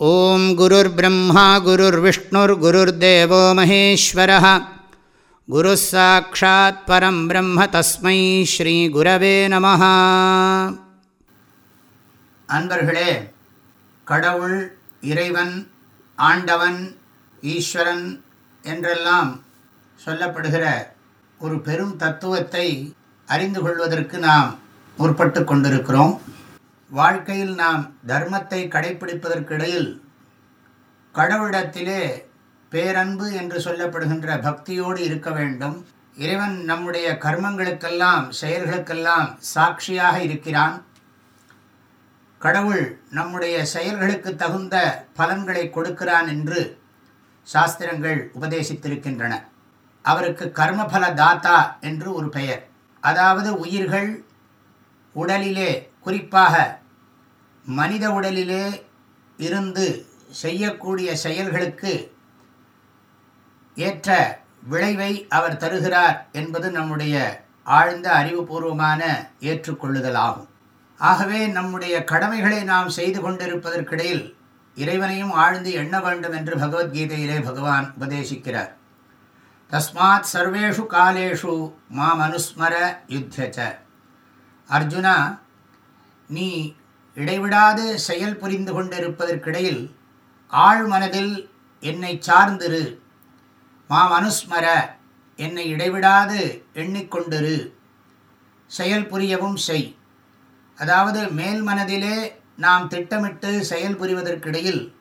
ஓம் குருர் பிரம்மா குருர் விஷ்ணுர் குருர் தேவோ மகேஸ்வர குரு சாட்சாத் பரம் பிரம்ம தஸ்மை ஸ்ரீ குரவே நம அன்பர்களே கடவுள் இறைவன் ஆண்டவன் ஈஸ்வரன் என்றெல்லாம் சொல்லப்படுகிற ஒரு பெரும் தத்துவத்தை அறிந்து கொள்வதற்கு நாம் முற்பட்டு கொண்டிருக்கிறோம். வாழ்க்கையில் நாம் தர்மத்தை கடைப்பிடிப்பதற்கிடையில் கடவுளிடத்திலே பேரன்பு என்று சொல்லப்படுகின்ற பக்தியோடு இருக்க வேண்டும். இறைவன் நம்முடைய கர்மங்களுக்கெல்லாம் செயல்களுக்கெல்லாம் சாட்சியாக இருக்கிறான். கடவுள் நம்முடைய செயல்களுக்கு தகுந்த பலன்களை கொடுக்கிறான் என்று சாஸ்திரங்கள் உபதேசித்திருக்கின்றன. அவருக்கு கர்மபல தாத்தா என்று ஒரு பெயர். அதாவது உயிர்கள் உடலிலே குறிப்பாக மனித உடலிலே இருந்து செய்யக்கூடிய செயல்களுக்கு ஏற்ற விளைவை அவர் தருகிறார் என்பது நம்முடைய ஆழ்ந்த அறிவுபூர்வமான ஏற்றுக்கொள்ளுதலாகும். ஆகவே நம்முடைய கடமைகளை நாம் செய்து கொண்டிருப்பதற்கிடையில் இறைவனையும் ஆழ்ந்து எண்ண வேண்டும் என்று பகவத்கீதையிலே பகவான் உபதேசிக்கிறார். தஸ்மாத் சர்வேஷு காலேஷு மாம் அனுஸ்மர அர்ஜுனா நீ இடைவிடாது செயல் புரிந்து கொண்டிருப்பதற்கிடையில் ஆழ் மனதில் என்னை சார்ந்திரு. மாம் அனுஸ்மர என்னை இடைவிடாது எண்ணிக்கொண்டிரு. செயல் புரியவும் செய். அதாவது மேல் மனதிலே நாம் திட்டமிட்டு செயல் புரிவதற்கிடையில்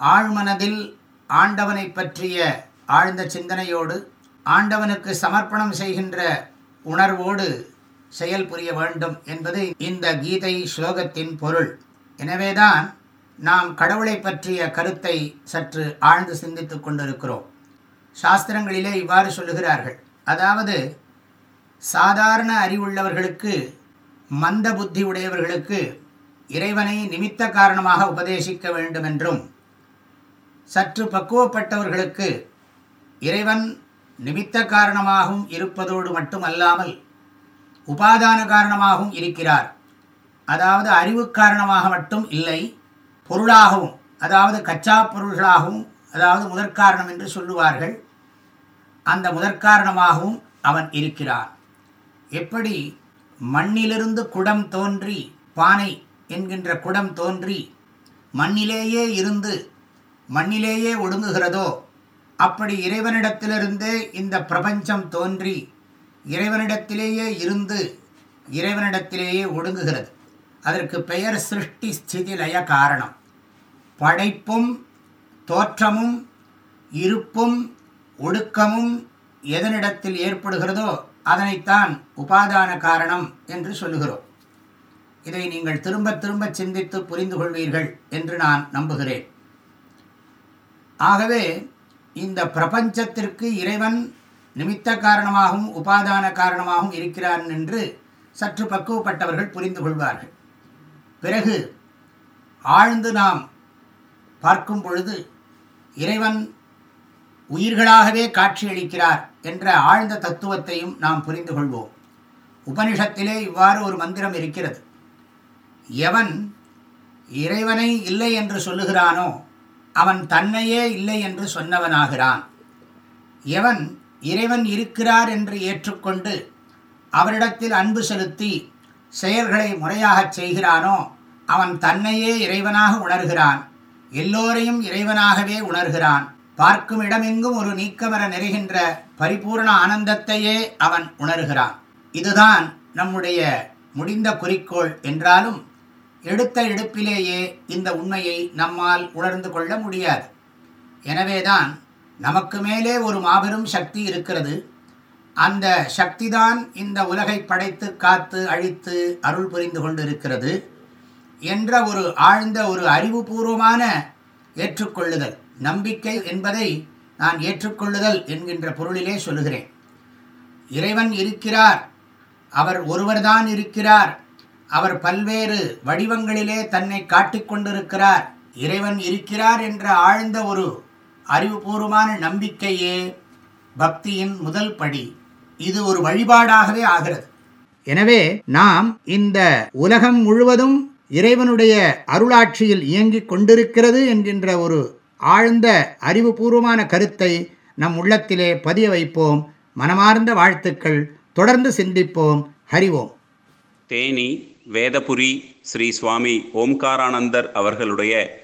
ஆழ்மனதில் ஆண்டவனை பற்றிய ஆழ்ந்த சிந்தனையோடு ஆண்டவனுக்கு சமர்ப்பணம் செய்கின்ற உணர்வோடு செயல் புரிய வேண்டும் என்பது இந்த கீதை ஸ்லோகத்தின் பொருள். எனவேதான் நாம் கடவுளை பற்றிய கருத்தை சற்று ஆழ்ந்து சிந்தித்துக் கொண்டிருக்கிறோம். சாஸ்திரங்களிலே இவ்வாறு சொல்லுகிறார்கள். அதாவது சாதாரண அறிவுள்ளவர்களுக்கு மந்த புத்தி உடையவர்களுக்கு இறைவனை நிமித்த காரணமாக உபதேசிக்க வேண்டும் என்றும் சற்று பக்குவப்பட்டவர்களுக்கு இறைவன் நிமித்த காரணமாகவும் இருப்பதோடு மட்டுமல்லாமல் உபாதான காரணமாகவும் இருக்கிறார். அதாவது அறிவு காரணமாக மட்டும் இல்லை பொருளாகவும் அதாவது கச்சா பொருள்களாகவும் அதாவது முதற்காரணம் என்று சொல்லுவார்கள். அந்த முதற்காரணமாகவும் அவன் இருக்கிறான். எப்படி? மண்ணிலிருந்து குடம் தோன்றி பானை என்கின்ற குடம் தோன்றி மண்ணிலேயே இருந்து மண்ணிலேயே ஒடுங்குகிறதோ அப்படி இறைவனிடத்திலிருந்தே இந்த பிரபஞ்சம் தோன்றி இறைவனிடத்திலேயே இருந்து இறைவனிடத்திலேயே ஒடுங்குகிறது. அதற்கு பெயர் சிருஷ்டி ஸ்திதி லய காரணம். படைப்பும் தோற்றமும் இருப்பும் ஒடுக்கமும் எதனிடத்தில் ஏற்படுகிறதோ அதனைத்தான் உபாதான காரணம் என்று சொல்லுகிறோம். இதை நீங்கள் திரும்ப திரும்ப சிந்தித்து புரிந்து கொள்வீர்கள் என்று நான் நம்புகிறேன். ஆகவே இந்த பிரபஞ்சத்திற்கு இறைவன் நிமித்த காரணமாகவும் உபாதான காரணமாகவும் இருக்கிறான் என்று சற்று பக்குவப்பட்டவர்கள் புரிந்து கொள்வார்கள். பிறகு ஆழ்ந்து நாம் பார்க்கும் பொழுது இறைவன் உயிர்களாகவே காட்சியளிக்கிறார் என்ற ஆழ்ந்த தத்துவத்தையும் நாம் புரிந்து கொள்வோம். உபனிஷத்திலே இவ்வாறு ஒரு மந்திரம் இருக்கிறது. எவன் இறைவனை இல்லை என்று சொல்லுகிறானோ அவன் தன்னையே இல்லை என்று சொன்னவனாகிறான். எவன் இறைவன் இருக்கிறார் என்று ஏற்றுக்கொண்டு அவரிடத்தில் அன்பு செலுத்தி செயல்களை முறையாகச் செய்கிறானோ அவன் தன்னையே இறைவனாக உணர்கிறான். எல்லோரையும் இறைவனாகவே உணர்கிறான். பார்க்கும் இடமெங்கும் ஒரு நீக்கமர நிறைகின்ற பரிபூர்ண ஆனந்தத்தையே அவன் உணர்கிறான். இதுதான் நம்முடைய முடிந்த குறிக்கோள் என்றாலும் எடுத்த எடுப்பிலேயே இந்த உண்மையை நம்மால் உணர்ந்து கொள்ள முடியாது. எனவேதான் நமக்கு மேலே ஒரு மாபெரும் சக்தி இருக்கிறது. அந்த சக்திதான் இந்த உலகை படைத்து காத்து அழித்து அருள் புரிந்து கொண்டிருக்கிறது என்ற ஒரு ஆழ்ந்த ஒரு அறிவுபூர்வமான ஏற்றுக்கொள்ளுதல் நம்பிக்கை என்பதை நான் ஏற்றுக்கொள்ளுதல் என்கின்ற பொருளிலே சொல்லுகிறேன். இறைவன் இருக்கிறார் அவர் ஒருவர்தான் இருக்கிறார் அவர் பல்வேறு வடிவங்களிலே தன்னை காட்டிக்கொண்டிருக்கிறார் இறைவன் இருக்கிறார் என்ற ஆழ்ந்த ஒரு அறிவுபூர்வமான நம்பிக்கையே பக்தியின் முதல் படி. இது ஒரு வழிபாடாகவே ஆகிறது. எனவே நாம் இந்த உலகம் முழுவதும் இறைவனுடைய அருளாட்சியில் இயங்கிக் கொண்டிருக்கிறது என்கின்ற ஒரு ஆழ்ந்த அறிவுபூர்வமான கருத்தை நம் உள்ளத்திலே பதிய வைப்போம். மனமார்ந்த வாழ்த்துக்கள். தொடர்ந்து சிந்திப்போம். ஹரிவோம் தேனி வேதபுரி ஸ்ரீ சுவாமி ஓம்காரானந்தர் அவர்களுடைய